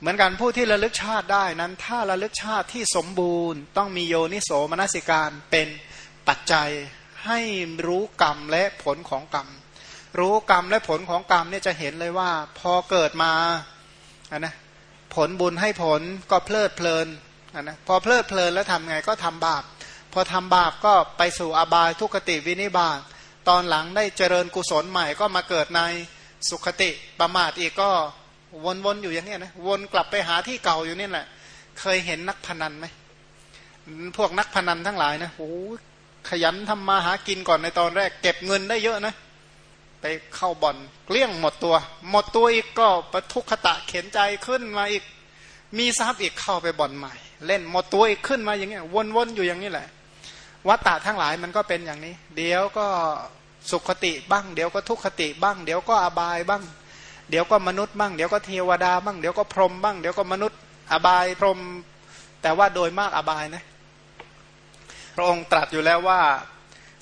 เหมือนกันผู้ที่ระลึกชาติได้นั้น ถ้าระลึกชาติที่สมบูรณ์ ต้องมีโยนิโสมนสิการเป็นปัจจัยให้รู้กรรมและผลของกรรม รู้กรรมและผลของกรรมเนี่ยจะเห็นเลยว่า พอเกิดมาอะนะผลบุญให้ผลก็เพลิดเพลินอะนะพอเพลิดเพลินแล้วทำไงก็ทำบาป พอทำบาปก็ไปสู่อบายทุกขติวินิบาตตอนหลังได้เจริญกุศลใหม่ก็มาเกิดในสุขติประมาทอีกก็ วนๆอยู่อย่างนี้นะวนกลับไปหาที่เก่าอยู่นี่แหละ เคยเห็นนักพนันไหมพวกนักพนันทั้งหลายนะโอ้ขยันทำมาหากินก่อนในตอนแรก เก็บเงินได้เยอะนะ ไปเข้าบ่อนเกลี้ยงหมดตัว หมดตัวอีกก็ประทุกขตะเข็นใจขึ้นมาอีก มีทรัพย์อีกเข้าไปบ่อนใหม่ เล่นหมดตัวอีกขึ้นมาอย่างเงี้ยวนๆอยู่อย่างนี้แหละวัตตะทั้งหลายมันก็เป็นอย่างนี้ เดี๋ยวก็สุขติบ้าง เดี๋ยวก็ทุกขติบ้าง เดี๋ยวก็อบายบ้าง เดี๋ยวก็มนุษย์บ้างเดี๋ยวก็เทวดาบ้างเดี๋ยวก็พรหมบ้างเดี๋ยวก็มนุษย์อบายพรหมแต่ว่าโดยมากอบายนะพระองค์ตรัสอยู่แล้วว่า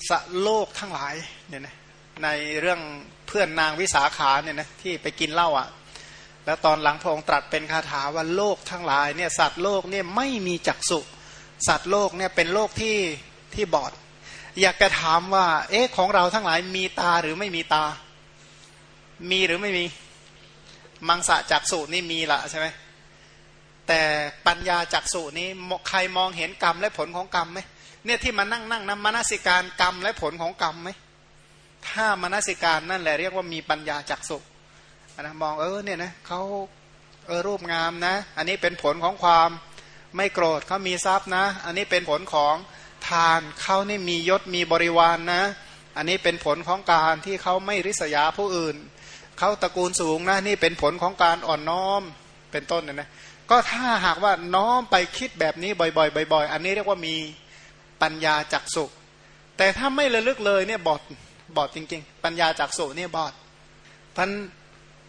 สโลกทั้งหลายเนี่ยนะในเรื่องเพื่อนนางวิสาขาเนี่ยนะที่ไปกินเหล้าอะ แล้วตอนหลังพระองค์ตรัสเป็นคาถาว่าโลกทั้งหลายเนี่ยสัตว์โลกเนี่ยไม่มีจักษุสัตว์โลกเนี่ยเป็นโลกที่ที่บอด อยากจะถามว่า เอ๊ะของเราทั้งหลายมีตาหรือไม่มีตา มีหรือไม่มี มังสะจักสุนี่มีละใช่ไหมแต่ปัญญาจักสุนี้ใครมองเห็นกรรมและผลของกรรมไหมเนี่ยที่มานั่งนั่งนำมนสิการกรรมและผลของกรรมไหมถ้ามนสิการนั่นแหละเรียกว่ามีปัญญาจักสุนะมองเออเนี่ยนะเขาเออรูปงามนะ อันนี้เป็นผลของความไม่โกรธเขามีทรัพย์นะ อันนี้เป็นผลของทานเขานี่มียศมีบริวารนนะ อันนี้เป็นผลของการที่เขาไม่ริษยาผู้อื่น เขาตระกูลสูงนะนี่เป็นผลของการอ่อนน้อมเป็นต้นนะนะก็ถ้าหากว่าน้อมไปคิดแบบนี้บ่อยๆบ่อย ๆ อันนี้เรียกว่ามีปัญญาจักสุแต่ถ้าไม่ระลึกเลยเนี่ยบอดบอดจริง ๆ ปัญญาจักสุเนี่ยบอดท่าน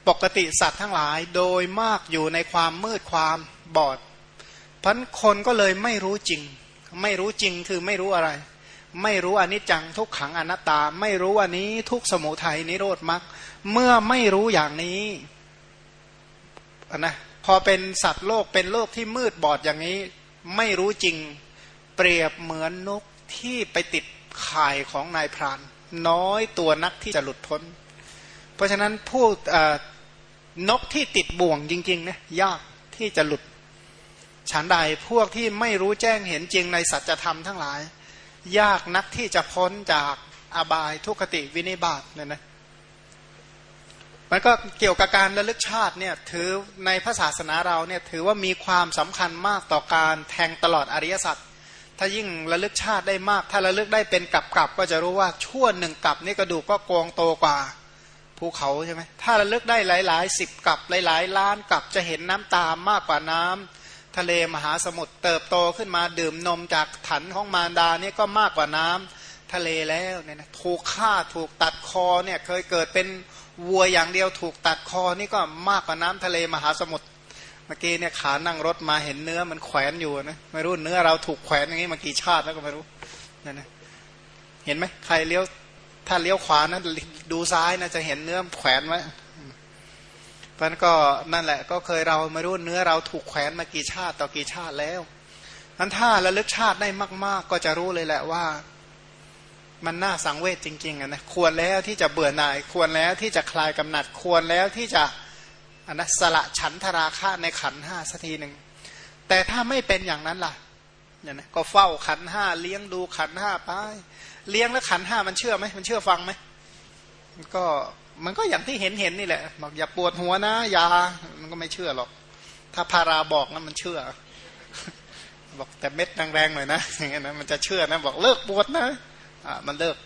ปกติสัตว์ทั้งหลายโดยมากอยู่ในความมืดความบอดพันคนก็เลยไม่รู้จริง ไม่รู้จริงคือไม่รู้อะไร ไม่รู้อนิจจังทุกขังอนัตตา ไม่รู้อันนี้ทุกสมุทัยนิโรธมรรค เมื่อไม่รู้อย่างนี้นะพอเป็นสัตว์โลกเป็นโลกที่มืดบอดอย่างนี้ ไม่รู้จริงเปรียบเหมือนนกที่ไปติดข่ายของนายพราน น้อยตัวนักที่จะหลุดพ้น เพราะฉะนั้นผู้นกที่ติดบ่วงจริงๆนะยากที่จะหลุดฉันใดพวกที่ไม่รู้แจ้งเห็นจริงในสัจธรรมทั้งหลาย ยากนักที่จะพ้นจากอบายทุคติวินิบาตเนี่ยนะ มันก็เกี่ยวกับการระลึกชาติเนี่ยถือในพระศาสนาเราเนี่ยถือว่ามีความสำคัญมากต่อการแทงตลอดอริยสัจถ้ายิ่งระลึกชาติได้มาก ถ้าระลึกได้เป็นกับกับก็จะรู้ว่าชั่วหนึ่งกับนี่กระดูกก็โกงโตกว่าภูเขาใช่ไหมถ้าระลึกได้หลายๆสิบกับหลาย ๆ ล้านกับจะเห็นน้ำตามมากกว่าน้ำทะเลมหาสมุทรเติบโตขึ้นมาดื่มนมจากถันของมารดาเนี่ยก็มากกว่าน้ำทะเลแล้วเนี่ยนะถูกฆ่าถูกตัดคอเนี่ยเคยเกิดเป็น วัวอย่างเดียวถูกตัดคอนี่ก็มากกว่าน้ำทะเลมหาสมุทรเมื่อกี้เนี่ยขานั่งรถมาเห็นเนื้อมันแขวนอยู่นะไม่รู้เนื้อเราถูกแขวนอย่างนี้มากี่ชาติแล้วก็ไม่รู้นั่นนะเห็นไหมใครเลี้ยวถ้าเลี้ยวขวานะดูซ้ายนะจะเห็นเนื้อแขวนไว้พราะนั้นก็นั่นแหละ ก็เคยเราไม่รู้เนื้อเราถูกแขวนมากี่ชาติต่อกี่ชาติแล้วนั้นถ้าระลึกชาติได้มาก ๆ ก็จะรู้เลยแหละว่า มันน่าสังเวชจริงๆนะควรแล้วที่จะเบื่อหน่าย ควรแล้วที่จะคลายกำหนัด ควรแล้วที่จะอนัสละฉันทราคะในขันห้าสักทีหนึ่งแต่ถ้าไม่เป็นอย่างนั้นล่ะเนี่ยนะก็เฝ้าขันห้าเลี้ยงดูขันห้าไปเลี้ยงแล้วขันห้ามันเชื่อไหมมันเชื่อฟังไหมก็มันก็อย่างที่เห็นเห็นนี่แหละบอกอย่าปวดหัวนะยามันก็ไม่เชื่อหรอก ถ้าพาราบอกนะมันเชื่อ บอกแต่เม็ดแรงๆหน่อยนะอย่างเงี้ยนะมันจะเชื่อนะ บอกเลิกปวดนะ มันเลิก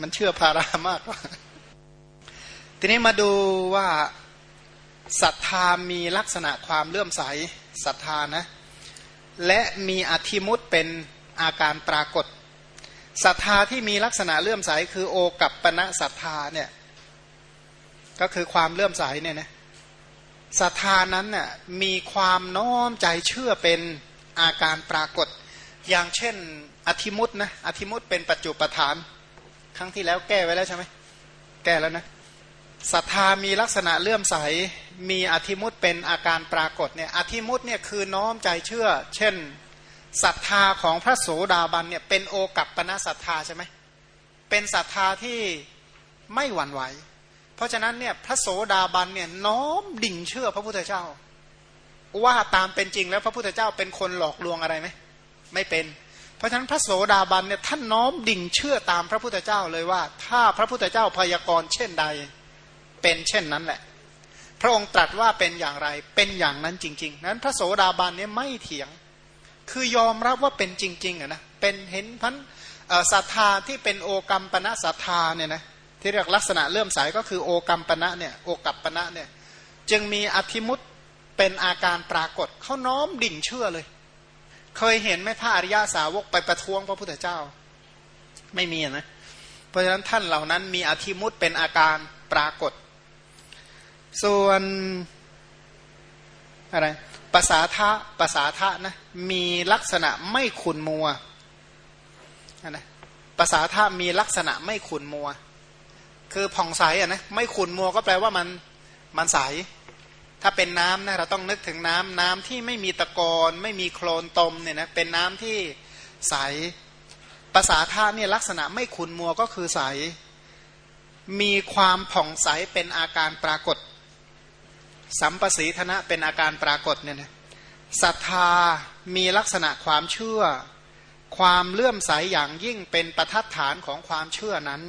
มันเชื่อพารามากกว่าทีนี้มาดูว่าศรัทธามีลักษณะความเลื่อมใสศรัทธานะ และมีอธิมุตเป็นอาการปรากฏศรัทธาที่มีลักษณะเลื่อมใสคือโอกับปณะศรัทธาเนี่ยก็คือความเลื่อมใสเนี่ยนะศรัทธานั้นน่ยมีความน้อมใจเชื่อเป็นอาการปรากฏ อย่างเช่น อธิมุตนะอธิมุตเป็นปัจจุปฐาน ครั้งที่แล้วแก้ไว้แล้วใช่ไหมแก้แล้วนะศรัทธามีลักษณะเลื่อมใส มีอธิมุตเป็นอาการปรากฏเนี่ยอธิมุตเนี่ยคือน้อมใจเชื่อ เช่นศรัทธาของพระโสดาบันเนี่ยเป็นโอกับปณะศรัทธาใช่ไหมเป็นศรัทธาที่ไม่หวั่นไหว เพราะฉะนั้นเนี่ยพระโสดาบันเนี่ยน้อมดิ่งเชื่อพระพุทธเจ้า ว่าตามเป็นจริงแล้วพระพุทธเจ้าเป็นคนหลอกลวงอะไรไหมไม่เป็น พราะฉะนั้นพระโสดาบันเนี่ยท่านน้อมดิ่งเชื่อตามพระพุทธเจ้าเลยว่า ถ้าพระพุทธเจ้าพยากรณ์เช่นใด เป็นเช่นนั้นแหละ พระองค์ตรัสว่าเป็นอย่างไรเป็นอย่างนั้นจริง ๆ นั้นพระโสดาบันเนี่ยไม่เถียง คือยอมรับว่าเป็นจริงๆอะนะเป็นเห็นพันศรัทธาที่เป็นโอกรรมปณะศรัทธาเนี่ยนะที่เรียกลักษณะเลื่อมใสก็คือโอกรรมปณะเนี่ยโอกับปณะเนี่ยจึงมีอธิมุตเป็นอาการปรากฏเขาน้อมดิ่งเชื่อเลย เคยเห็นไหมพระอริยาสาวกไปประท้วงพระพุทธเจ้า ไม่มีนะ เพราะฉะนั้นท่านเหล่านั้นมีอธิมุตเป็นอาการปรากฏ ส่วนอะไรภาษาทะภาษาทะนะมีลักษณะไม่ขุนมัวนะภาษาทะมีลักษณะไม่ขุนมัว คือผ่องใสอะนะไม่ขุนมัวก็แปลว่ามันมันใส ถ้าเป็นน้ำนะเราต้องนึกถึงน้ำน้ำที่ไม่มีตะกอนไม่มีโคลนตมเนี่ยนะเป็นน้ำที่ใสภาษาท่าเนี่ยลักษณะไม่ขุนมัวก็คือใส มีความผ่องใสเป็นอาการปรากฏ สัมปสีธนะเป็นอาการปรากฏเนี่ยนะศรัทธามีลักษณะความเชื่อ ความเลื่อมใสอย่างยิ่งเป็นประทัดฐานของความเชื่อนั้น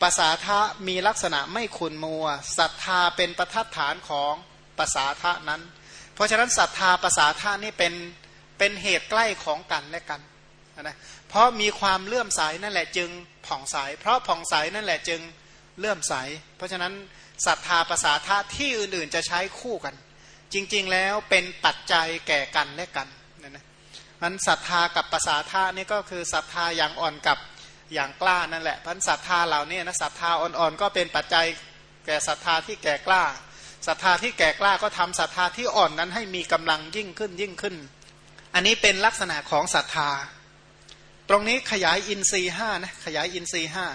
ภาษาทะมีลักษณะไม่ขุนมัวศรัทธาเป็นประทัดฐานของ ภาษาทะนั้น เพราะฉะนั้นศรัทธาภาษาทะนี่เป็นเป็นเหตุใกล้ของกันและกันนะเพราะมีความเลื่อมใสนั่นแหละจึงผ่องใส เพราะผ่องใสนั่นแหละจึงเลื่อมใส เพราะฉะนั้นศรัทธาภาษาทะที่อื่นๆจะใช้คู่กัน จริงๆแล้วเป็นปัจจัยแก่กันและกันนะนะมันศรัทธากับภาษาทะนี่ก็คือศรัทธาอย่างอ่อนกับอย่างกล้านั่นแหละพันศรัทธาเหล่านี้นะศรัทธาอ่อนๆก็เป็นปัจจัยแก่ศรัทธาที่แก่กล้า ศรัทธาที่แก่กล้าก็ทำศรัทธาที่อ่อนนั้นให้มีกำลังยิ่งขึ้นยิ่งขึ้น อันนี้เป็นลักษณะของศรัทธา ตรงนี้ขยายอินทรีห้านะขยายอินทรีห้า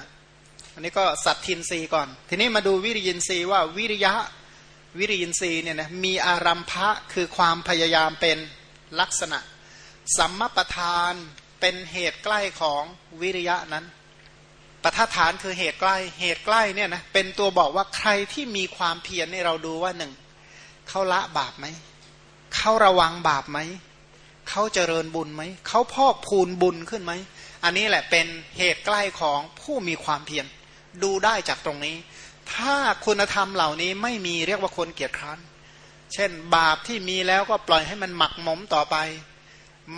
อันนี้ก็สัตทินรีก่อน ทีนี้มาดูวิริยินทรีว่าวิริยะวิริยินทรีเนี่ยนะมีอารัมภะคือความพยายามเป็นลักษณะ สัมมปทานเป็นเหตุใกล้ของวิริยะนั้น ประทัฐานคือเหตุใกล้ เหตุใกล้เนี่ยนะเป็นตัวบอกว่าใครที่มีความเพียรเนี่ยเราดูว่าหนึ่งเขาละบาปไหมเขาระวังบาปไหมเขาเจริญบุญไหมเขาพอกพูนบุญขึ้นไหมอันนี้แหละเป็นเหตุใกล้ของผู้มีความเพียรดูได้จากตรงนี้ ถ้าคุณธรรมเหล่านี้ไม่มีเรียกว่าคนเกียจคร้านเช่น บาปที่มีแล้วก็ปล่อยให้มันหมักหมมต่อไป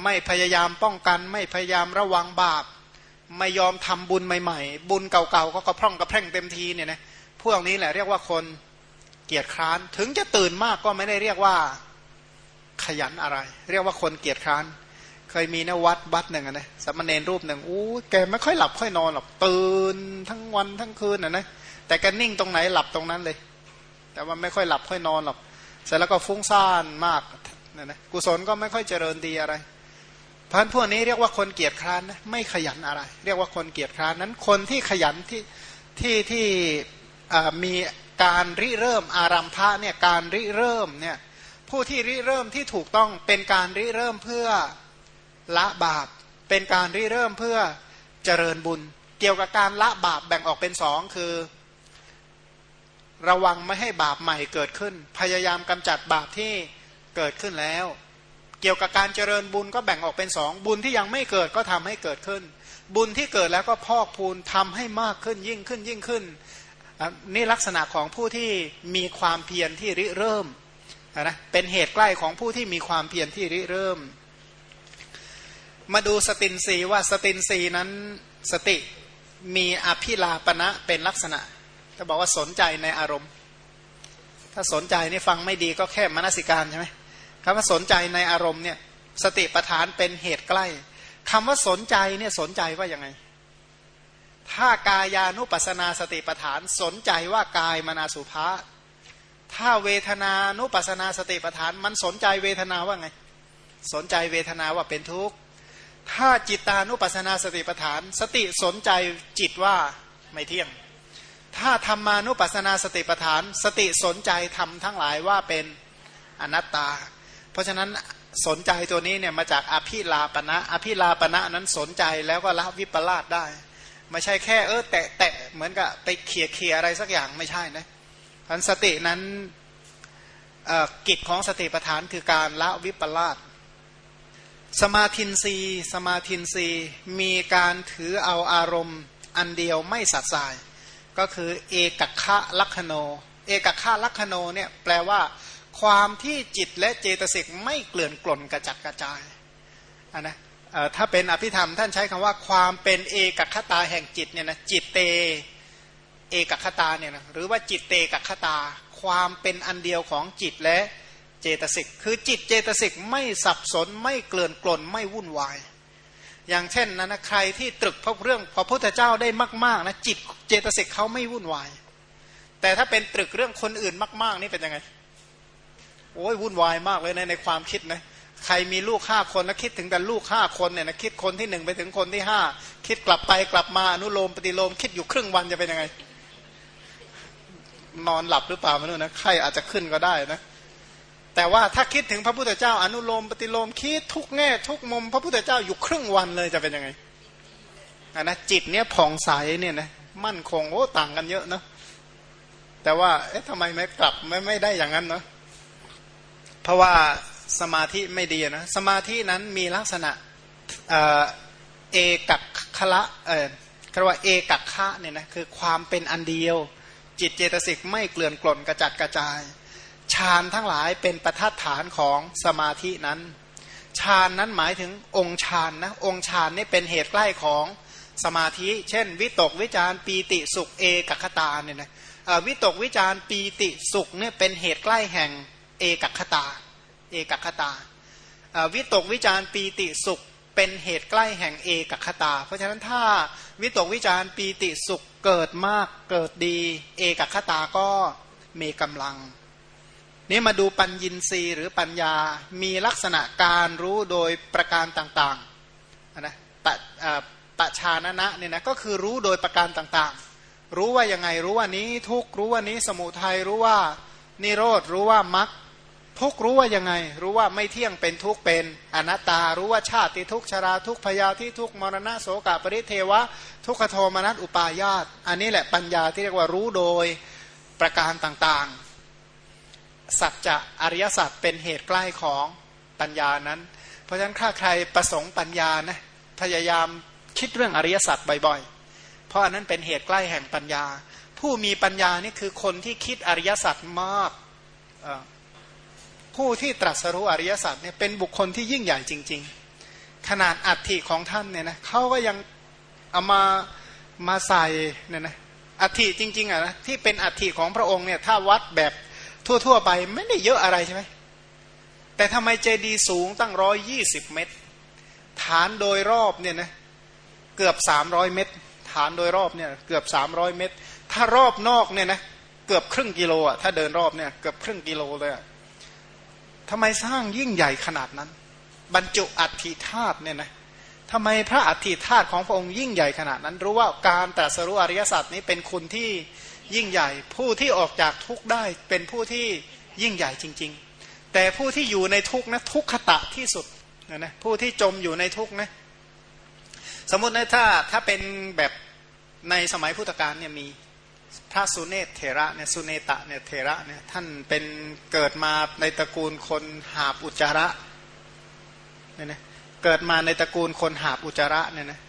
ไม่พยายามป้องกัน ไม่พยายามระวังบาป ไม่ยอมทำบุญใหม่ๆ บุญเก่าๆก็กระพร่องกระแพร่งเต็มทีเนี่ยนะพวกนี้แหละเรียกว่าคนเกียจคร้าน ถึงจะตื่นมากก็ไม่ได้เรียกว่าขยันอะไร เรียกว่าคนเกียจคร้าน เคยมีนวัดวัดหนึ่งนะสมณเณรรูปหนึ่งอู้แกไม่ค่อยหลับค่อยนอนหรอกตื่นทั้งวันทั้งคืนนะนะแต่แกนิ่งตรงไหนหลับตรงนั้นเลย แต่ว่าไม่ค่อยหลับค่อยนอนหรอกเสร็จแล้วก็ฟุ้งซ่านมากนะนะกุศลก็ไม่ค่อยเจริญดีอะไร พราะพวกนี้เรียกว่าคนเกียจคร้านนะไม่ขยันอะไร เรียกว่าคนเกียจคร้านนั้นคนที่ขยันที่ที่ที่มีการริเริ่มอารัมภะเนี่ยการริเริ่มเนี่ยผู้ที่ริเริ่มที่ถูกต้องเป็นการริเริ่มเพื่อละบาป เป็นการริเริ่มเพื่อเจริญบุญ เกี่ยวกับการละบาปแบ่งออกเป็นสองคือ ระวังไม่ให้บาปใหม่เกิดขึ้น พยายามกำจัดบาปที่เกิดขึ้นแล้ว กี่ยวกับการเจริญบุญก็แบ่งออกเป็นสองบุญที่ยังไม่เกิดก็ทำให้เกิดขึ้น บุญที่เกิดแล้วก็พอกพูนทำให้มากขึ้นยิ่งขึ้นยิ่งขึ้นนี่ลักษณะของผู้ที่มีความเพียรที่ริเริ่มนะเป็นเหตุใกล้ของผู้ที่มีความเพียรที่ริเริ่ม มาดูสตินสีว่าสตินสีนั้นสติมีอภิลาปณะเป็นลักษณะจะบอกว่าสนใจในอารมณ์ ถ้าสนใจนี่ฟังไม่ดีก็แค่มนสิการใช่ไหม คำว่าสนใจในอารมณ์เนี่ยสติปทานเป็นเหตุใกล้คำว่าสนใจเนี่ยสนใจว่ายังไง ถ้ากายานุปัสนาสติปทานสนใจว่ากายมนาสุภาถ้าเวทนานุปัสนาสติปทาน มันสนใจเวทนาว่าไง สนใจเวทนาว่าเป็นทุกข์ ถ้าจิตานุปัสนาสติปทาน สติสนใจจิตว่าไม่เที่ยง ถ้าธรรมานุปัสนาสติปัฏฐาน สติสนใจทำทั้งหลายว่าเป็นอนัตตา เพราะฉะนั้นสนใจตัวนี้เนี่ยมาจากอภิลาปณะอภิลาปณะนั้นสนใจแล้วก็ละวิปลาสได้ไม่ใช่แค่เออแตะแตะเหมือนกับไปเขี่ยเขี่ยอะไรสักอย่างไม่ใช่นะพันสตินั้นกิจของสติปัฏฐานคือการละวิปลาสสมาธินรีสมาธินรีมีการถือเอาอารมณ์อันเดียวไม่สัดสาย ก็คือเอกคะลักขโน เอกคะลักขโนเนี่ยแปลว่า ความที่จิตและเจตสิกไม่เกลื่อนกล่นกระจัดกระจายนนะถ้าเป็นอภิธรรมท่านใช้คำว่าความเป็นเอกคตาแห่งจิตเนี่ยนะจิตเตเอกคตาเนี่ยนะหรือว่าจิตเตกคตา ความเป็นอันเดียวของจิตและเจตสิกคือจิตเจตสิกไม่สับสนไม่เกลื่อนกล่นไม่วุ่นวาย อย่างเช่นนะนะใครที่ตรึกพบเรื่องพระพุทธเจ้าได้มากๆนะจิตเจตสิกเขาไม่วุ่นวาย แต่ถ้าเป็นตรึกเรื่องคนอื่นมาก ๆ นี่เป็นยังไง โอ้ยวุ่นวายมากเลยในในความคิดนะใครมีลูกห้าคนแล้วคิดถึงแต่ลูกห้าคนเนี่ยนะคิดคนที่หนึ่งไปถึงคนที่ห้าคิดกลับไปกลับมาอนุโลมปฏิโลมคิดอยู่ครึ่งวันจะเป็นยังไง นอนหลับหรือเปล่าไม่รู้นะไข้อาจจะขึ้นก็ได้นะ แต่ว่าถ้าคิดถึงพระพุทธเจ้า อนุโลมปฏิโลมคิดทุกแง่ ทุกมุม พระพุทธเจ้าอยู่ครึ่งวันเลยจะเป็นยังไงนะจิตเนี้ยผ่องใสเนี่ยนะมั่นคงโอ้ต่างกันเยอะเนาะแต่ว่าเอ๊ะทำไมไม่กลับไม่ไม่ได้อย่างนั้นเนาะ เพราะว่าสมาธิไม่ดีนะสมาธินั้นมีลักษณะเอกักคละเออคำว่าเอกักคะเนี่ยนะคือความเป็นอันเดียว จิตเจตสิกไม่เกลื่อนกล่นกระจัดกระจายฌานทั้งหลายเป็นประทัดฐานของสมาธินั้นฌานนั้นหมายถึงองค์ฌานนะองค์ฌานนี่เป็นเหตุใกล้ของสมาธิ เช่น วิตกวิจารปีติสุขเอกัคตาเนี่ยนะวิตกวิจารปีติสุขเนี่ยเป็นเหตุใกล้แห่ง เอกคตา เอกคตาวิตกวิจารปีติสุขเป็นเหตุใกล้แห่งเอกคตา เพราะฉะนั้นถ้าวิตกวิจารปีติสุขเกิดมากเกิดดี เอกคตาก็มีกำลัง นี้มาดูปัญญินรีหรือปัญญา มีลักษณะการรู้โดยประการต่างๆนะปะปะชานะนะเนี่ยนะก็คือรู้โดยประการต่างๆ รู้ว่ายังไงรู้ว่านี้ทุกรู้ว่านี้สมุทัยรู้ว่านิโรธรู้ว่ามัค ทุกรู้ว่ายังไง รู้ว่าไม่เที่ยงเป็นทุกเป็นอนัตตา รู้ว่าชาติทุกชราทุกพยาที่ทุกมรณะโสกปริเทวะ ทุกขโทมนัสอุปายาตอันนี้แหละปัญญาที่เรียกว่ารู้โดยประการต่างๆ สัจจะอริยสัจเป็นเหตุใกล้ของปัญญานั้น เพราะฉะนั้นถ้าใครประสงค์ปัญญานะพยายามคิดเรื่องอริยสัจบ่อยๆ เพราะอันนั้นเป็นเหตุใกล้แห่งปัญญา ผู้มีปัญญานี่คือคนที่คิดอริยสัจมาก ผู้ที่ตรัสรู้อริยสัจเนี่ยเป็นบุคคลที่ยิ่งใหญ่จริง ๆ ขนาดอัฐิของท่านเนี่ยนะเขาก็ยังเอามามาใส่เนี่ยนะอัฐิจริง ๆอะนะที่เป็นอัฐิของพระองค์เนี่ยถ้าวัดแบบทั่ว ๆ ไปไม่ได้เยอะอะไรใช่ไหมแต่ทำไมเจดีสูงตั้งร้อยยี่สิบเมตร ฐานโดยรอบเนี่ยนะเกือบสามร้อยเมตร ฐานโดยรอบเนี่ยเกือบสามร้อยเมตร ถ้ารอบนอกเนี่ยนะเกือบครึ่งกิโลอะถ้าเดินรอบเนี่ยเกือบครึ่งกิโลเลยอะ ทำไมสร้างยิ่งใหญ่ขนาดนั้น บรรจุอัฐิธาตุเนี่ยนะทำไมพระอัฐิธาตุของพระองค์ยิ่งใหญ่ขนาดนั้น รู้ว่าการตรัสรู้อริยสัจนี้เป็นคุณที่ยิ่งใหญ่ ผู้ที่ออกจากทุกข์ได้เป็นผู้ที่ยิ่งใหญ่จริง ๆ แต่ผู้ที่อยู่ในทุกข์นะทุกขตะที่สุดนะนะผู้ที่จมอยู่ในทุกข์นะสมมตินะถ้าถ้าเป็นแบบในสมัยพุทธกาลเนี่ยมี พระสุเนศเทระเนี่ยสุเนตะเนี่ยเทระเนี่ยท่านเป็นเกิดมาในตระกูลคนหาบอุจจาระเนี่ยนะเกิดมาในตระกูลคนหาบอุจจาระเนี่ยนะ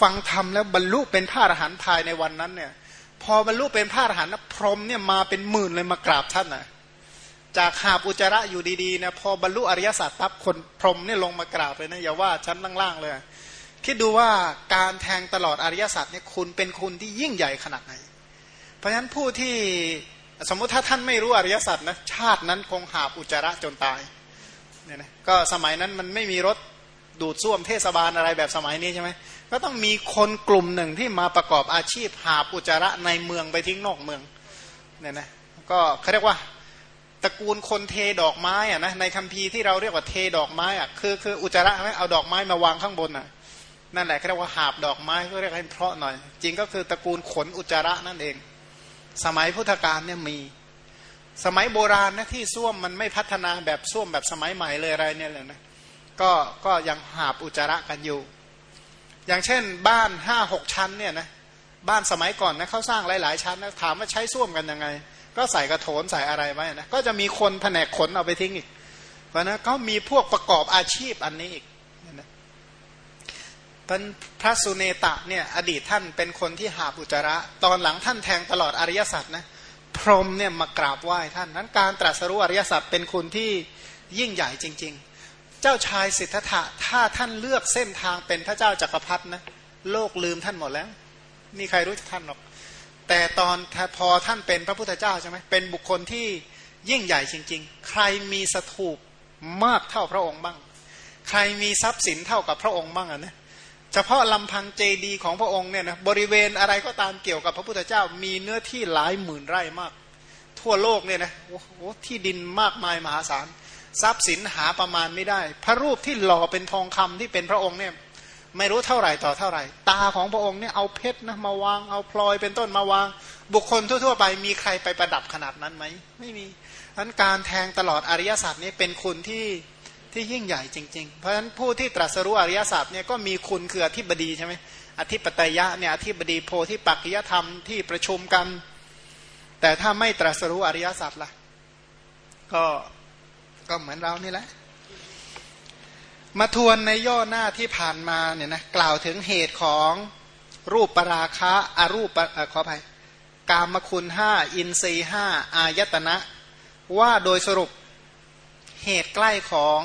ฟังธรรมแล้วบรรลุเป็นพระอรหันต์ภายในวันนั้นเนี่ยพอบรรลุเป็นพระอรหันต์พรหมเนี่ยมาเป็นหมื่นเลยมากราบท่านนะจากหาบอุจจาระอยู่ดีๆนะพอบรรลุอริยสัจปั๊บคนพรหมเนี่ยลงมากราบเลยนะอย่าว่าชั้นล่างๆเลยคิดดูว่าการแทงตลอดอริยสัจเนี่ยคุณเป็นคุณที่ยิ่งใหญ่ขนาดไหน เพราะฉะนั้นผู้ที่สมมุติถ้าท่านไม่รู้อริยสัจนะชาตินั้นคงหาอุจจาระจนตายเนี่ยนะก็สมัยนั้นมันไม่มีรถดูดซ่วมเทศบาลอะไรแบบสมัยนี้ใช่ไหมก็ต้องมีคนกลุ่มหนึ่งที่มาประกอบอาชีพหาอุจจาระในเมืองไปทิ้งนอกเมืองเนี่ยนะก็เขาเรียกว่าตระกูลคนเทดอกไม้อะนะในคัมภีร์ที่เราเรียกว่าเทดอกไม้อะคือคืออุจจาระไหมเอาดอกไม้มาวางข้างบนอะนั่นแหละเขาเรียกว่าหาบดอกไม้ก็เรียกให้เพราะหน่อย จริงก็คือตระกูลขนอุจจาระนั่นเอง สมัยพุทธกาลเนี่ยมี สมัยโบราณนะที่ส้วมมันไม่พัฒนาแบบส้วมแบบสมัยใหม่เลยอะไรเนี่ยเลยนะก็ก็ยังหาบอุจจาระกันอยู่ อย่างเช่น บ้านห้าหกชั้นเนี่ยนะบ้านสมัยก่อนนะเขาสร้างหลาย ๆ ชั้นนะถามว่าใช้ส้วมกันยังไง ก็ใส่กระโถนใส่อะไรไว้นะก็จะมีคนแผนกขนเอาไปทิ้งอีกเพราะนั้นก็มีพวกประกอบอาชีพอันนี้อีกนะ ท่านพระสุเนตะเนี่ยอดีตท่านเป็นคนที่หาบุจระ ตอนหลังท่านแทงตลอดอริยสัจนะพรหมเนี่ยมากราบไหว้ท่านนั้นการตรัสรู้อริยสัจเป็นคุณที่ยิ่งใหญ่จริง ๆ เจ้าชายสิทธัตถะถ้าท่านเลือกเส้นทางเป็นพระเจ้าจักรพรรดินะโลกลืมท่านหมดแล้วมีใครรู้จักท่านหรอก แต่ตอนพอท่านเป็นพระพุทธเจ้าใช่ไหมเป็นบุคคลที่ยิ่งใหญ่จริง ๆ ใครมีสถูปมากเท่าพระองค์บ้าง ใครมีทรัพย์สินเท่ากับพระองค์บ้างอะนะ เฉพาะลำพังเจดีของพระองค์เนี่ยนะบริเวณอะไรก็ตามเกี่ยวกับพระพุทธเจ้ามีเนื้อที่หลายหมื่นไร่มาก ทั่วโลกเนี่ยนะโอ้โหที่ดินมากมายมหาศาลทรัพย์สินหาประมาณไม่ได้ พระรูปที่หล่อเป็นทองคำที่เป็นพระองค์เนี่ยไม่รู้เท่าไหร่ต่อเท่าไหร่ ตาของพระองค์เนี่ยเอาเพชรนะมาวางเอาพลอยเป็นต้นมาวาง บุคคลทั่ว ๆ ไปมีใครไปประดับขนาดนั้นไหมไม่มีอันการแทงตลอดอริยสัจนี้เป็นคุณที่ ที่ยิ่งใหญ่จริง ๆ เพราะฉะนั้นผู้ที่ตรัสรู้อริยสัจเนี่ยก็มีคุณคืออธิบดีใช่ไหมอธิปไตยะเนี่ยอธิบดีโพธิปัจจยธรรมที่ประชุมกัน แต่ถ้าไม่ตรัสรู้อริยสัจล่ะ ก็ก็เหมือนเรานี่แหละ มาทวนในย่อหน้าที่ผ่านมาเนี่ยนะกล่าวถึงเหตุของรูปปราคะอารูปขออภัยกามคุณห้าอินทรีห้าอายตนะ ว่าโดยสรุป เหตุใกล้ของ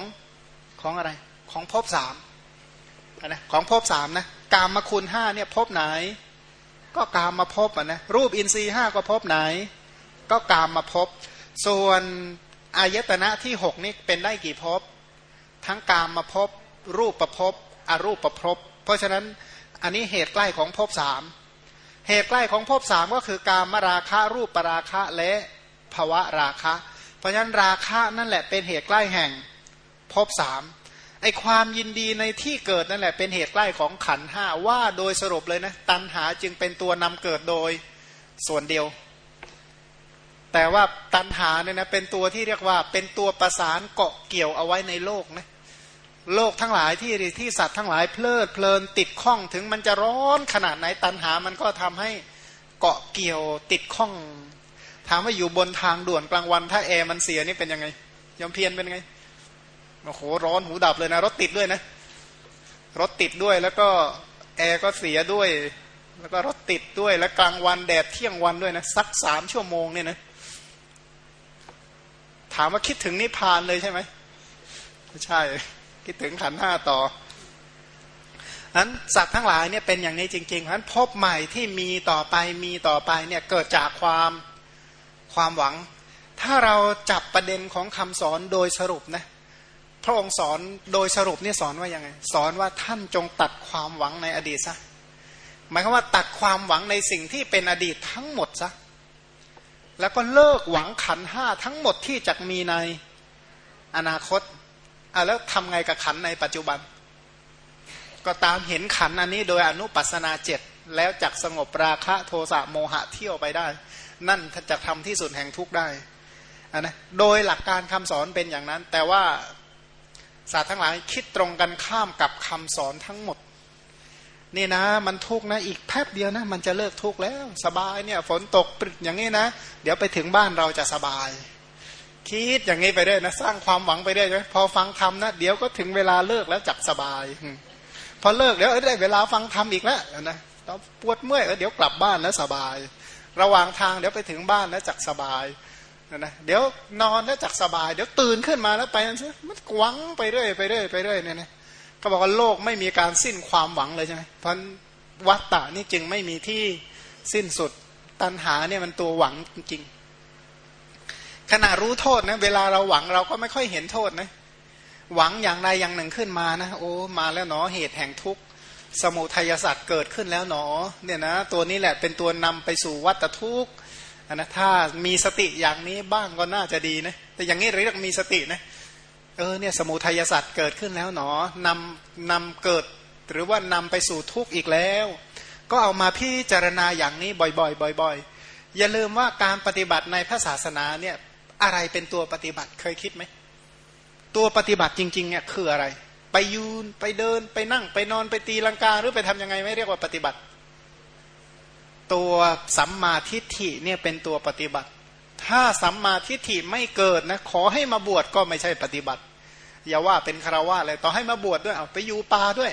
ของอะไร ของภพสามนะของภพสามนะกามาคุณห้าเนี่ยภพไหน ก็กามมาภพอะนะรูปอินทรีห้าก็ภพไหน ก็กามมาภพส่วนอายตนะที่หกนี่เป็นได้กี่ภพทั้งกามมาพบรูปประพบอรูปประพบเพราะฉะนั้นอันนี้เหตุใกล้ของภพสามเหตุใกล้ของภพสามก็คือการมราคะรูปปราคะและภวะราคะ ราะฉะนั้นราคะนั่นแหละเป็นเหตุใกล้แห่งภพสามไอความยินดีในที่เกิดนั่นแหละเป็นเหตุใกล้ของขันห้าว่าโดยสรุปเลยนะตัณหาจึงเป็นตัวนำเกิดโดยส่วนเดียว แต่ว่าตัณหาเนี่ยนะเป็นตัวที่เรียกว่าเป็นตัวประสานเกาะเกี่ยวเอาไว้ในโลกนะโลกทั้งหลายที่ที่สัตว์ทั้งหลายเพลิดเพลินติดข้องถึงมันจะร้อนขนาดไหนตันหามันก็ทำให้เกาะเกี่ยวติดข้อง ถามว่าอยู่บนทางด่วนกลางวัน ถ้าแอร์มันเสียนี่เป็นยังไงยอมเพียนเป็นไงโอ้โหร้อนหูดับเลยนะ รถติดด้วยนะ รถติดด้วยแล้วก็แอร์ก็เสียด้วย แล้วก็รถติดด้วยแล้วกลางวันแดดเที่ยงวันด้วยนะสักสามชั่วโมงเนี่ยนะถามว่าคิดถึงนิพพานเลยใช่ไหมไม่ใช่ คิดถึงขันห้าต่อนั้นสัตว์ทั้งหลายเนี่ยเป็นอย่างนี้จริงๆเพราะฉะนั้นพบใหม่ที่มีต่อไปมีต่อไปเนี่ยเกิดจากความ ความหวัง ถ้าเราจับประเด็นของคำสอนโดยสรุปนะพระองค์สอนโดยสรุปนี่สอนว่ายังไง สอนว่าท่านจงตัดความหวังในอดีตซะหมายความว่าตัดความหวังในสิ่งที่เป็นอดีตทั้งหมดซะแล้วก็เลิกหวังขันห้าทั้งหมดที่จะมีในอนาคตอะแล้วทำไงกับขันในปัจจุบัน ก็ตามเห็นขันอันนี้โดยอนุปัสนาเจ็ดแล้วจักสงบราคะโทสะโมหะเที่ยวไปได้ นั่นจะทำที่สุดแห่งทุกได้อะนะโดยหลักการคำสอนเป็นอย่างนั้น แต่ว่าศาสตร์ทั้งหลายคิดตรงกันข้ามกับคำสอนทั้งหมด นี่นะ มันทุกนะ อีกแป๊บเดียวนะ มันจะเลิกทุกแล้ว สบายเนี่ย ฝนตกปริดอย่างนี้นะ เดี๋ยวไปถึงบ้านเราจะสบาย คิดอย่างนี้ไปได้นะ สร้างความหวังไปได้ใช่ไหมพอฟังธรรมนะ เดี๋ยวก็ถึงเวลาเลิกแล้วจักสบาย พอเลิกแล้วได้เวลาฟังธรรมอีกแล้วนะปวดเมื่อยเดี๋ยวกลับบ้านแล้วสบาย ระหว่างทางเดี๋ยวไปถึงบ้านแล้วจักสบายนะเดี๋ยวนอนแล้วจักสบาย เดี๋ยวตื่นขึ้นมาแล้วไปนั่นซมันกวังไปเรื่อยไปเรื่อยไปเรื่อยเนี่ยนะก็บอกว่าโลกไม่มีการสิ้นความหวังเลยใช่ไหมเพราะวัตตะนี่จึงไม่มีที่สิ้นสุดตัณหาเนี่ยมันตัวหวังจริงขณะรู้โทษนะเวลาเราหวังเราก็ไม่ค่อยเห็นโทษนะหวังอย่างใดอย่างหนึ่งขึ้นมานะโอ้มาแล้วเนาะเหตุแห่งทุกข์ สมุทัยศาสตร์เกิดขึ้นแล้วเนาะเนี่ยนะตัวนี้แหละเป็นตัวนำไปสู่วัฏทุกข์นะถ้ามีสติอย่างนี้บ้างก็น่าจะดีนะแต่อย่างนี้เรียกมีสตินะเออเนี่ยสมุทัยศาสตร์เกิดขึ้นแล้วเนาะนำนำเกิด หรือว่านำไปสู่ทุกข์อีกแล้ว ก็เอามาพิจารณาอย่างนี้บ่อยๆบ่อย ๆ อย่าลืมว่าการปฏิบัติในพระศาสนาเนี่ยอะไรเป็นตัวปฏิบัติเคยคิดไหมตัวปฏิบัติจริงๆเนี่ยคืออะไร ไปยืนไปเดินไปนั่งไปนอนไปตีลังกาหรือไปทำยังไงไม่เรียกว่าปฏิบัติ ตัวสัมมาทิฏฐิเนี่ยเป็นตัวปฏิบัติ ถ้าสัมมาทิฏฐิไม่เกิดนะขอให้มาบวชก็ไม่ใช่ปฏิบัติ อย่าว่าเป็นคารวะเลยต่อให้มาบวชดด้วยเอาไปอยู่ป่าด้วย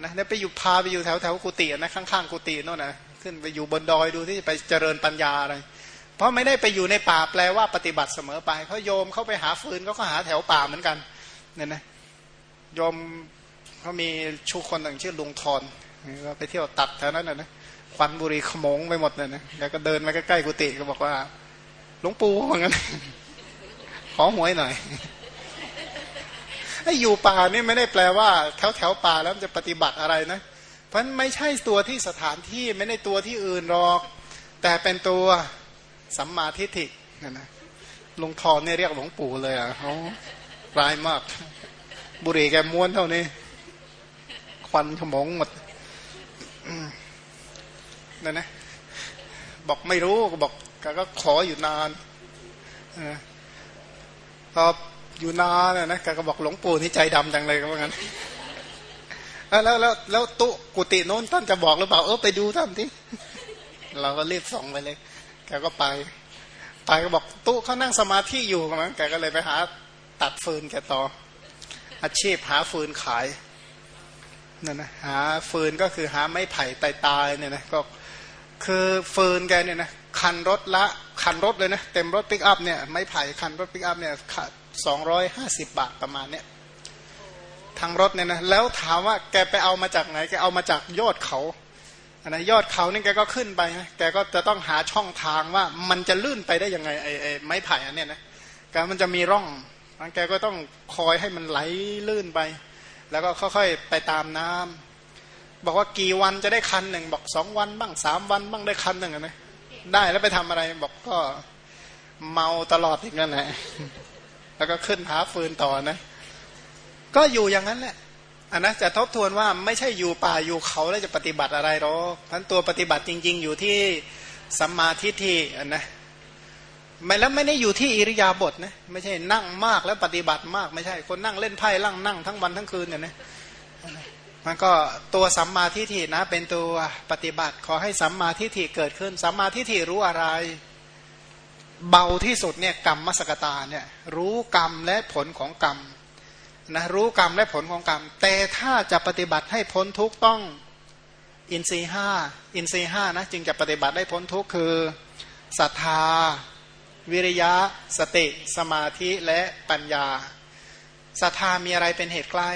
นะไปอยู่พาไปอยู่แถวแถวกุฏินะข้างๆกุฏิโน่นนะขึ้นไปอยู่บนดอยดูที่ไปเจริญปัญญาอะไรเพราะไม่ได้ไปอยู่ในป่าแปลว่าปฏิบัติเสมอไปเขาะโยมเขาไปหาฟืนเขาก็หาแถวป่าเหมือนกันเนี่ยนะ ยมเขามีชูคนหนึ่งชื่อลุงทอนก็ไปเที่ยวตัดแถวนั้นนะนะควันบุรีขมงไปหมดเลยนะแล้วก็เดินมาใกล้ๆกุฏิก็บอกว่าหลวงปู่เหมือนกันขอหวยหน่อยไอ้อยู่ป่านี่ไม่ได้แปลว่า แถวแถวป่าแล้วจะปฏิบัติอะไรนะ เพราะไม่ใช่ตัวที่สถานที่ไม่ได้ตัวที่อื่นหรอก แต่เป็นตัวสัมมาทิฏฐินะนะหลวงทอนเนี่ยเรียกหลวงปู่เลยอะเขาร้ายมาก บุหรี่แกม้วนเท่านี้ ควันขมงหมดนั่นนะ บอกไม่รู้ก็บอกก็ขออยู่นานพออยู่นานน่ยนะก็บอกหลวงปู่ที่ใจดำจังเลยก็ว่างั้นแล้วแล้วแล้วตุกุฏิโน้นท่านจะบอกหรือเปล่าเออไปดูท่านที่เราก็รีบส่องไปเลยแกก็ไปไปก็บอกตู้เขานั่งสมาธิอยู่มั้งแกก็เลยไปหาตัดฟืนแกต่อ อาชีพหาฟืนขายนั่นนะหาฟืนก็คือหาไม้ไผ่ตายตาเนี่ยนะก็คือฟืนแกเนี่ยนะคันรถละคันรถเลยนะเต็มรถปิกอัพเนี่ยไม้ไผ่คันรถปิกอัพเนี่ยสองร้อยห้าสิบบาทประมาณเนี่ยทางรถเนี่ยนะแล้วถามว่าแกไปเอามาจากไหนแกเอามาจากยอดเขาอันะยอดเขานี่แกก็ขึ้นไปนะแกก็จะต้องหาช่องทางว่ามันจะลื่นไปได้ยังไงไอ้ไอ้ไม้ไผ่อันเนี้ยนะแกมันจะมีร่อง มันแกก็ต้องคอยให้มันไหลลื่นไป แล้วก็ค่อยๆไปตามน้ำบอกว่ากี่วันจะได้คันหนึ่งบอกสองวันบ้างสามวันบ้างได้คันหนึ่งนะได้แล้วไปทำอะไรบอกก็เมาตลอดอย่างนั้นแหละแล้วก็ขึ้นหาฟืนต่อนะ ก็อยู่อย่างนั้นแหละอันนะจะทบทวนว่าไม่ใช่อยู่ป่าอยู่เขาแล้วจะปฏิบัติอะไรหรอกพันตัวปฏิบัติจริง ๆ อยู่ที่สัมมาทิฏฐิอันนะ ไม่แล้วไม่ได้อยู่ที่อิริยาบถนะไม่ใช่นั่งมากแล้วปฏิบัติมากไม่ใช่ คนนั่งเล่นไพ่ล่างนั่งทั้งวันทั้งคืนเนี่ยนะมันก็ตัวสัมมาทิฏฐินะ เป็นตัวปฏิบัติ ขอให้สัมมาทิฏฐิเกิดขึ้น สัมมาทิฏฐิรู้อะไร เบาที่สุดเนี่ยกรรมมสกตาเนี่ยรู้กรรมและผลของกรรมนะรู้กรรมและผลของกรรม แต่ถ้าจะปฏิบัติให้พ้นทุกต้องอินทรีห้าอินทรีห้านะจึงจะปฏิบัติได้พ้นทุกคือศรัทธา วิริยะ สติ สมาธิและปัญญาศรัทธามีอะไรเป็นเหตุใกล้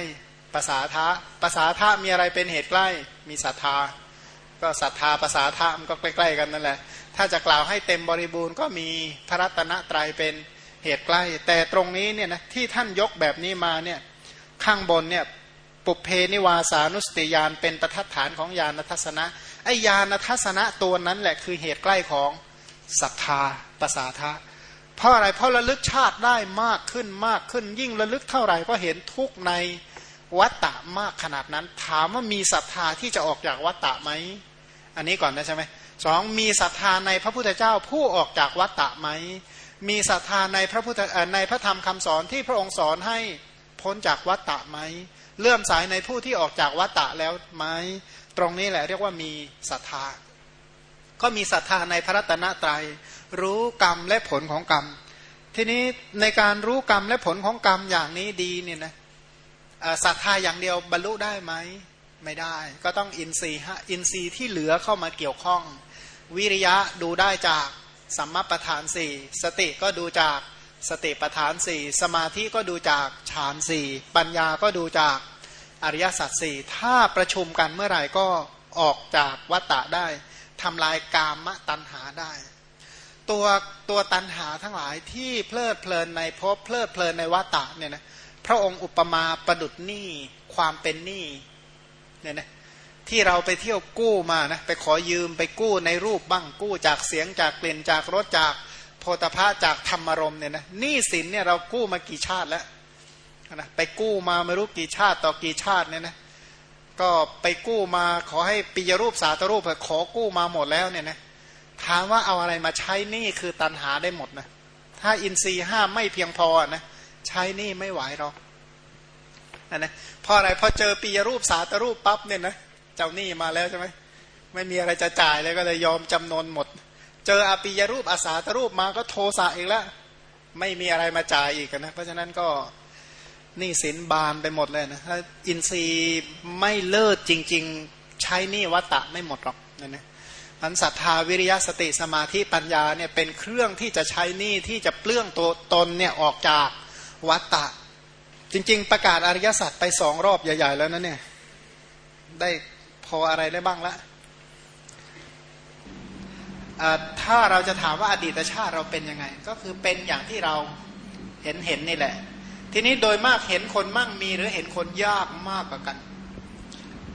ภาษาทะภาษาทะมีอะไรเป็นเหตุใกล้ มีศรัทธา ก็ศรัทธาภาษาทะมันก็ใกล้ ๆ กันนั่นแหละ ถ้าจะกล่าวให้เต็มบริบูรณ์ก็มีพระรัตนตรัยเป็นเหตุใกล้ แต่ตรงนี้เนี่ยนะที่ท่านยกแบบนี้มาเนี่ยข้างบนเนี่ยปุเพนิวาสานุสติยานเป็นประทัดฐานของญาณทัศนะไอญาณทัศนะตัวนั้นแหละคือเหตุใกล้ของ ศรัทธาภาษาทะเพราะอะไรเพราะระลึกชาติได้มากขึ้นมากขึ้น ยิ่งระลึกเท่าไหร่ก็เห็นทุกในวัตตะมากขนาดนั้น ถามว่ามีศรัทธาที่จะออกจากวัตตะไหมอันนี้ก่อนนะใช่ไหมสองมีศรัทธาในพระพุทธเจ้าผู้ออกจากวัตตะไหมมีศรัทธาในพระพุทธในพระธรรมคำสอนที่พระองค์สอนให้พ้นจากวัตตะไหมเลื่อมสายในผู้ที่ออกจากวัตตะแล้วไหมตรงนี้แหละเรียกว่ามีศรัทธา ก็มีศรัทธาในพระรัตนตรยัย รู้กรรมและผลของกรรม ทีนี้ในการรู้กรรมและผลของกรรมอย่างนี้ดีเนี่ยนะศรัทธาอย่างเดียวบรรลุได้ไหมไม่ได้ ก็ต้องอินทรีย์อินทรีย์ที่เหลือเข้ามาเกี่ยวข้อง วิริยะดูได้จากสัมมาประธานสี่สติก็ดูจากสติประธานสี่สมาธิก็ดูจากฌานสี่ปัญญาก็ดูจากอริยสัจสี่ถ้าประชุมกันเมื่อไหร่ก็ออกจากวัตตะได้ ทำลายกามตัณหาได้ ตัวตัวตัณหาทั้งหลายที่เพลิดเพลินในภพเพลิดเพลินในวัตตะเนี่ยนะพระองค์อุปมาประดุดหนี้ความเป็นหนี้เนี่ยนะที่เราไปเที่ยวกู้มานะไปขอยืมไปกู้ในรูปบ้างกู้จากเสียงจากกลิ่นจากรสจากโพธพะจากธรรมรมเนี่ยนะหนี้สินเนี่ยเรากู้มากี่ชาติแล้วนะไปกู้มาไม่รู้กี่ชาติต่อกี่ชาติเนี่ยนะ ก็ไปกู้มาขอให้ปิยรูปสาตรูปขอกู้มาหมดแล้วเนี่ยนะถามว่าเอาอะไรมาใช้นี่คือตันหาได้หมดนะถ้าอินทรีย์ห้าไม่เพียงพอนะใช้นี่ไม่ไหวหรอกนะเพราะอะไรพอเจอปียรูปสาตรูปปั๊บเนี่ยนะเจ้าหนี้มาแล้วใช่ไหมไม่มีอะไรจะจ่ายเลยก็เลยยอมจำนนหมด เจออปียรูปอาสาตรูปมาก็โทสะอีกแล้วไม่มีอะไรมาจ่ายอีกนะ เพราะฉะนั้นก็ นี่สินบานไปหมดเลยนะถ้าอินทรีย์ไม่เลิศจริง ๆ ใช้นี่วัตตะไม่หมดหรอกนะนะพันศรัทธาวิริยะสติสมาธิปัญญาเนี่ยเป็นเครื่องที่จะใช้นี่ที่จะเปลื้องตัวตนเนี่ยออกจากวัตตะ จริง ๆ ประกาศอริยสัจไปสองรอบใหญ่ ๆ แล้วนะเนี่ยได้พออะไรได้บ้างละถ้าเราจะถามว่าอดีตชาติเราเป็นยังไง ก็คือเป็นอย่างที่เราเห็นเห็นนี่แหละ ทีนี้โดยมากเห็นคนมั่งมีหรือเห็นคนยากมากกว่ากัน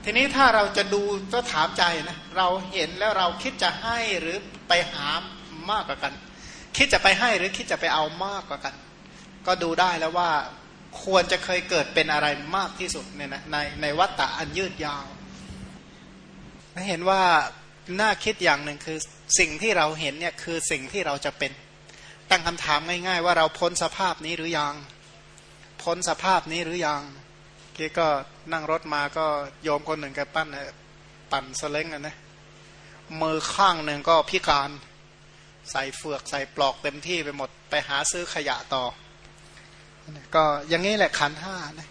ทีนี้ถ้าเราจะดูก็ถามใจนะเราเห็นแล้วเราคิดจะให้หรือไปหามากกว่ากัน คิดจะไปให้หรือคิดจะไปเอามากกว่ากัน ก็ดูได้แล้วว่าควรจะเคยเกิดเป็นอะไรมากที่สุดเนี่ยนะในในวัฏฏะอันยืดยาวเห็นว่าน่าคิดอย่างหนึ่งคือสิ่งที่เราเห็นเนี่ยคือสิ่งที่เราจะเป็น ตั้งคำถามง่าย ๆ ว่าเราพ้นสภาพนี้หรือยัง พ้นสภาพนี้หรือยังกี้ก็นั่งรถมาก็โยมคนหนึ่งแกปั้นปั่นสเล้งอะนะมือข้างหนึ่งก็พิการ ใส่เฟือกใส่ปลอกเต็มที่ไปหมดไปหาซื้อขยะต่อ ก็อย่างนี้แหละขันห้านะ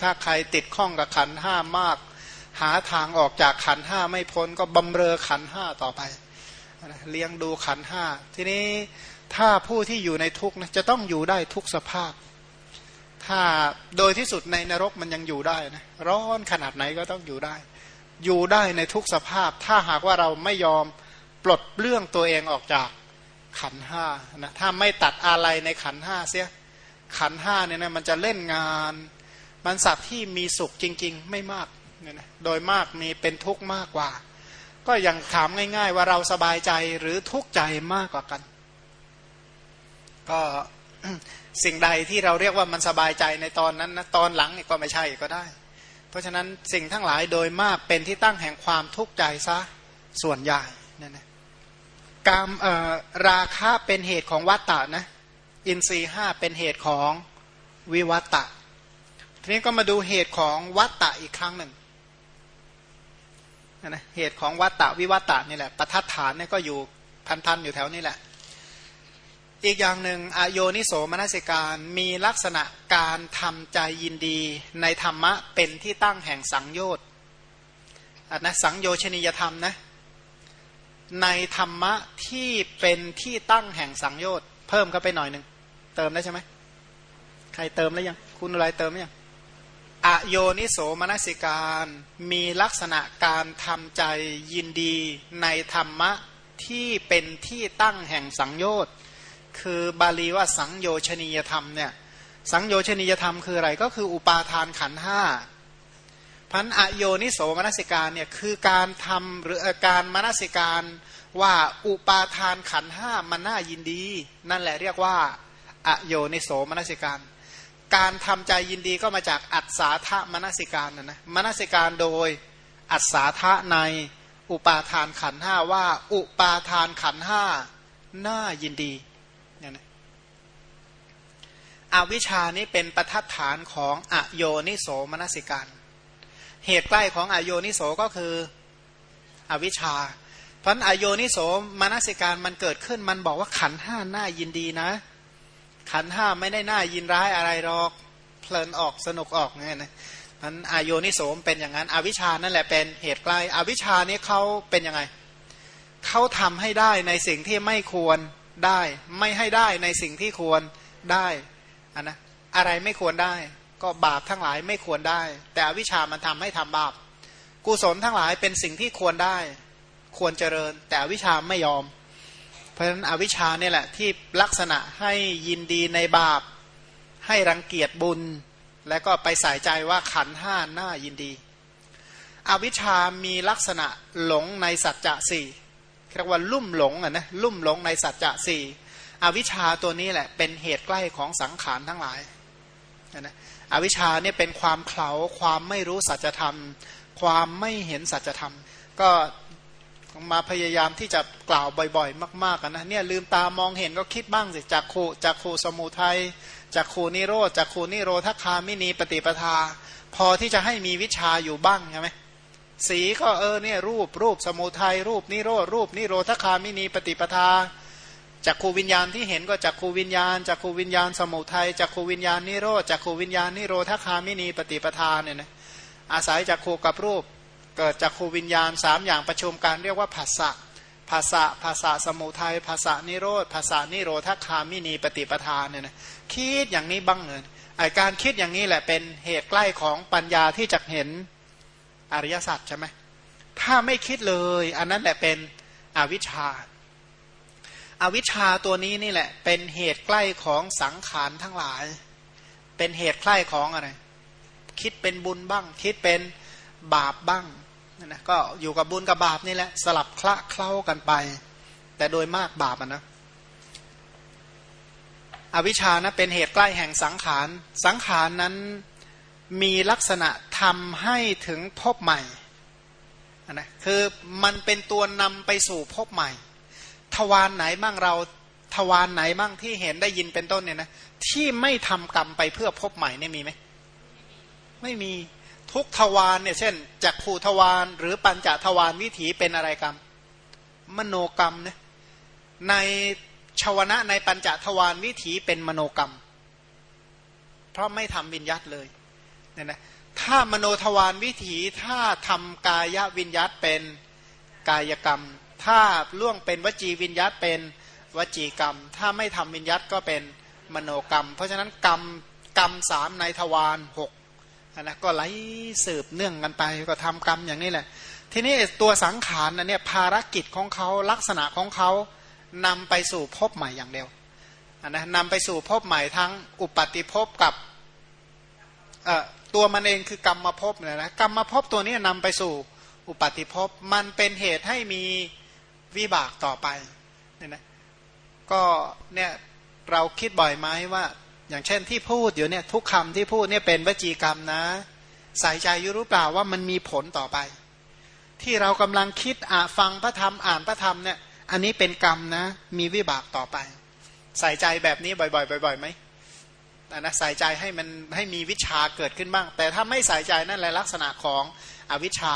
ถ้าใครติดข้องกับขันห้ามาก หาทางออกจากขันห้าไม่พ้นก็บำเรอขันห้าต่อไปเลี้ยงดูขันห้าทีนี้ถ้าผู้ที่อยู่ในทุกข์นะจะต้องอยู่ได้ทุกสภาพ ถ้าโดยที่สุดในนรกมันยังอยู่ได้นะร้อนขนาดไหนก็ต้องอยู่ได้ อยู่ได้ในทุกสภาพ ถ้าหากว่าเราไม่ยอมปลดเรื่องตัวเองออกจากขันห้านะถ้าไม่ตัดอะไรในขันห้าเสียขันห้าเนี่ยนะมันจะเล่นงาน มันสัตว์ที่มีสุขจริง ๆ ไม่มากเนี่ยนะโดยมากมีเป็นทุกข์มากกว่า ก็ยังถามง่าย ๆ ว่าเราสบายใจหรือทุกข์ใจมากกว่ากัน ก็ สิ่งใดที่เราเรียกว่ามันสบายใจในตอนนั้นนะตอนหลังก็ไม่ใช่ก็ได้ เพราะฉะนั้นสิ่งทั้งหลายโดยมากเป็นที่ตั้งแห่งความทุกข์ใจซะส่วนใหญ่นั่นนะกามราคะเป็นเหตุของวัตตะนะอินทรีห้าเป็นเหตุของวิวัตตะทีนี้ก็มาดูเหตุของวัตตะอีกครั้งหนึ่งนะเหตุของวัตตะวิวัตตะนี่แหละประทัดฐานเนี่ยก็อยู่พันๆอยู่แถวนี้แหละ อีกอย่างหนึ่งอโยนิโสมนสิการมีลักษณะการทำใจยินดีในธรรมะเป็นที่ตั้งแห่งสังโยชน์นะสังโยชนิยธรรมนะในธรรมะที่เป็นที่ตั้งแห่งสังโยชน์เพิ่มเข้าไปหน่อยหนึ่งเติมได้ใช่ไหมใครเติมแล้วยังคุณอะไรเติมยังอโยนิโสมนสิการมีลักษณะการทำใจยินดีในธรรมะที่เป็นที่ตั้งแห่งสังโยชน์ คือบาลีว่าสังโยชนียธรรมเนี่ยสังโยชนียธรรมคืออะไรก็คืออุปาทานขันห้าพันอโยนิโสมนสิการเนี่ยคือการทำหรือการมนสิการว่าอุปาทานขันห้ามันน่ายินดี นั่นแหละเรียกว่าอโยนิโสมนสิการ การทำใจยินดีก็มาจากอัศาธมนสิการนะนะมนสิการโดยอัศาธในอุปาทานขันห้าว่า อุปาทานขันห้าน่ายินดี อวิชานี้เป็นประทัดฐานของอโยนิโสมนสิการ เหตุใกล้ของอโยนิโสก็คืออวิชา เพราะอโยนิโสมนสิการมันเกิดขึ้นมันบอกว่าขันห้าน่ายินดีนะ ขันห้าไม่ได้น่ายินร้ายอะไรหรอกเพลินออกสนุกออกเนี่ยนะมันอโยนิโสมเป็นอย่างนั้น อวิชานั่นแหละเป็นเหตุใกล้อวิชานี้เขาเป็นยังไงเขาทำให้ได้ในสิ่งที่ไม่ควรได้ ไม่ให้ได้ในสิ่งที่ควรได้ อันนะอะไรไม่ควรได้ ก็บาปทั้งหลายไม่ควรได้ แต่อวิชามันทำให้ทำบาป กุศลทั้งหลายเป็นสิ่งที่ควรได้ ควรเจริญ แต่อวิชาไม่ยอม เพราะฉะนั้นอวิชาเนี่ยแหละที่ลักษณะให้ยินดีในบาป ให้รังเกียจบุญ และก็ไปใส่ใจว่าขันห้าหน้ายินดี อวิชามีลักษณะหลงในสัจจะสี่เรียกว่าลุ่มหลงอะนะลุ่มหลงในสัจจะสี่ อวิชชาตัวนี้แหละ เป็นเหตุใกล้ของสังขารทั้งหลายนะอวิชชาเนี่ยเป็นความเขลาความไม่รู้สัจธรรม ความไม่เห็นสัจธรรม ก็มาพยายามที่จะกล่าวบ่อยๆ มากๆนะเนี่ยลืมตามองเห็นก็คิดบ้างสิจากโคจากโคสมุทัยจากโคนิโรธจากโคนิโรธคามินีปฏิปทา พอที่จะให้มีวิชาอยู่บ้างใช่ไหมสีก็เออเนี่ยรูปรูปสมุทัยรูปนิโรธรูปนิโรธคามินีปฏิปทา จากขูวิญญาณที่เห็นก็จากขูวิญญาณจากขูวิญญาณสมุทัยจากขูวิญญาณนิโรธจากขูวิญญาณนิโรธคามินีปฏิปทาเนี่ยนะอาศัยจากขูกับรูป เกิดจากขูวิญญาณสามอย่างประชุมกันเรียกว่าภาษะภาษะภาษาสมุทัยภาษานิโรธภาษานิโรธคามินีปฏิปทานเนี่ยนะคิดอย่างนี้บ้างเลยไอการคิดอย่างนี้แหละเป็นเหตุใกล้ของปัญญาที่จะเห็นอริยสัจใช่ไหมถ้าไม่คิดเลย อันนั้นแหละเป็นอวิชชา อวิชชาตัวนี้นี่แหละ เป็นเหตุใกล้ของสังขารทั้งหลาย เป็นเหตุใกล้ของอะไร คิดเป็นบุญบ้าง คิดเป็นบาปบ้างนะก็อยู่กับบุญกับบาปนี่แหละ สลับคละเคล้ากันไป แต่โดยมากบาปนะอวิชานะเป็นเหตุใกล้แห่งสังขาร สังขารนั้นมีลักษณะทำให้ถึงพบใหม่นะคือมันเป็นตัวนำไปสู่พบใหม่ ทวารไหนบ้างเราทวารไหนบ้างที่เห็นได้ยินเป็นต้นเนี่ยนะที่ไม่ทำกรรมไปเพื่อพบใหม่เนี่ยมีไหมไม่มีทุกทวารเนี่ยเช่นจักขูทวารหรือปัญจทวารวิถีเป็นอะไรกรรม มโนกรรมเนี่ยในชาวนะในปัญจทวารวิถีเป็นมโนกรรม เพราะไม่ทำวิญญัตเลยเนี่ยนะถ้ามโนทวารวิถีถ้าทำกายวิญญัตเป็นกายกรรม ถ้าล่วงเป็นวจีวิญญัตเป็นวจีกรรม ถ้าไม่ทำวิญญัตก็เป็นมโนกรรม เพราะฉะนั้นกรรมกรรมสามในทวารหกนะก็ไหลสืบเนื่องกันไปก็ทำกรรมอย่างนี้แหละ ทีนี้ตัวสังขารนะเนี่ยภารกิจของเขาลักษณะของเขานำไปสู่พบใหม่อย่างเดียวนะนำไปสู่พบใหม่ทั้งอุปติภพกับตัวมันเองคือกรรมมาพบเนี่ยนะกรรมมาพบตัวนี้นำไปสู่อุปติภพมันเป็นเหตุให้มี วิบากต่อไปเนี่ยนะก็เนี่ยเราคิดบ่อยไหมว่า อย่างเช่นที่พูดอยู่เนี่ยทุกคำที่พูดเนี่ยเป็นวจีกรรมนะ ใส่ใจอยู่รู้เปล่าว่ามันมีผลต่อไป ที่เรากำลังคิดอ่าฟังพระธรรมอ่านพระธรรมเนี่ยอันนี้เป็นกรรมนะ มีวิบากต่อไป ใส่ใจแบบนี้บ่อยๆบ่อยๆไหมนะใส่ใจให้มันให้มีวิชาเกิดขึ้นบ้าง แต่ถ้าไม่ใส่ใจนั่นแหละลักษณะของอวิชชา